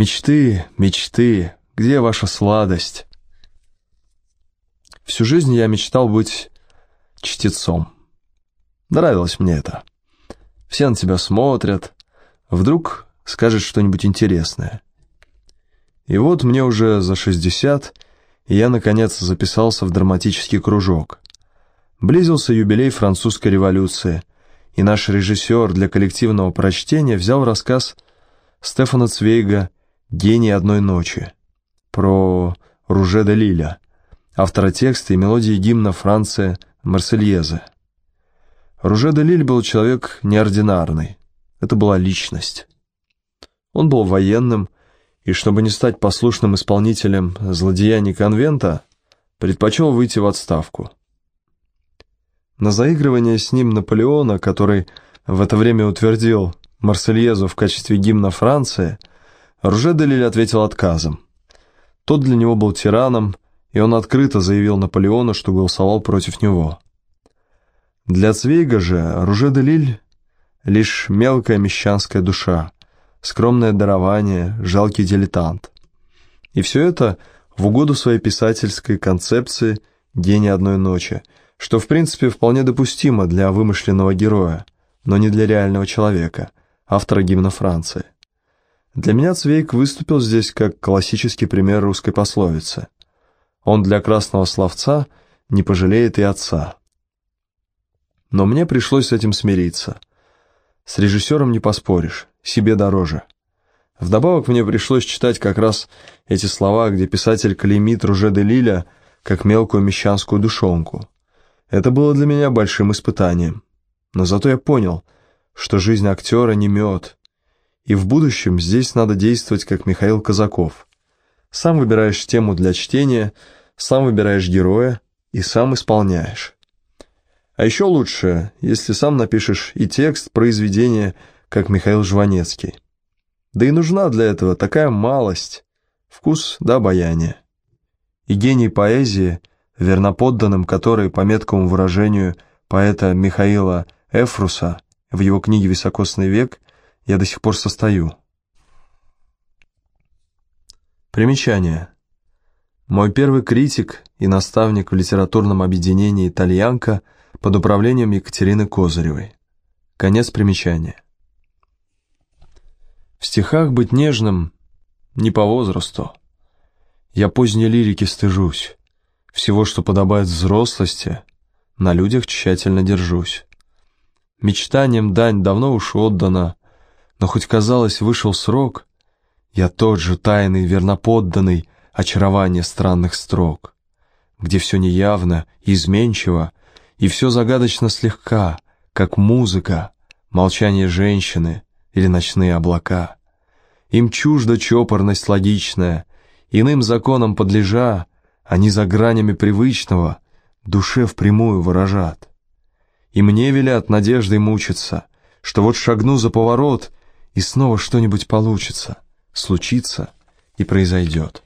Мечты, мечты, где ваша сладость? Всю жизнь я мечтал быть чтецом. Нравилось мне это. Все на тебя смотрят. Вдруг скажет что-нибудь интересное. И вот мне уже за 60, и я, наконец, записался в драматический кружок. Близился юбилей французской революции, и наш режиссер для коллективного прочтения взял рассказ Стефана Цвейга «Гений одной ночи» про Руже де Лиля, автора текста и мелодии гимна Франции «Марсельезы». Руже де Лиль был человек неординарный, это была личность. Он был военным, и чтобы не стать послушным исполнителем злодеяний конвента, предпочел выйти в отставку. На заигрывание с ним Наполеона, который в это время утвердил Марсельезу в качестве гимна Франции, Де ответил отказом. Тот для него был тираном, и он открыто заявил Наполеону, что голосовал против него. Для Цвейга же де лишь мелкая мещанская душа, скромное дарование, жалкий дилетант. И все это в угоду своей писательской концепции «День одной ночи», что в принципе вполне допустимо для вымышленного героя, но не для реального человека, автора гимна Франции. Для меня Цвейк выступил здесь как классический пример русской пословицы. Он для красного словца не пожалеет и отца. Но мне пришлось с этим смириться. С режиссером не поспоришь себе дороже. Вдобавок мне пришлось читать как раз эти слова, где писатель клеймит Руже де Лиля как мелкую мещанскую душонку. Это было для меня большим испытанием. Но зато я понял, что жизнь актера не мед. И в будущем здесь надо действовать, как Михаил Казаков. Сам выбираешь тему для чтения, сам выбираешь героя и сам исполняешь. А еще лучше, если сам напишешь и текст произведения, как Михаил Жванецкий. Да и нужна для этого такая малость, вкус да обаяние. И гений поэзии, верноподданным которой, по меткому выражению поэта Михаила Эфруса в его книге «Високосный век», я до сих пор состою. Примечание. Мой первый критик и наставник в литературном объединении «Итальянка» под управлением Екатерины Козыревой. Конец примечания. В стихах быть нежным не по возрасту. Я поздней лирики стыжусь. Всего, что подобает взрослости, на людях тщательно держусь. Мечтаниям дань давно уж отдана, но хоть казалось вышел срок, я тот же тайный верноподданный очарование странных строк, где все неявно, изменчиво, и все загадочно слегка, как музыка, молчание женщины — или ночные облака. Им чужда чопорность логичная, иным законам подлежа, они за гранями привычного душе впрямую выражат. И мне велят надеждой мучиться, что вот шагну за поворот, и снова что-нибудь получится, случится и произойдет.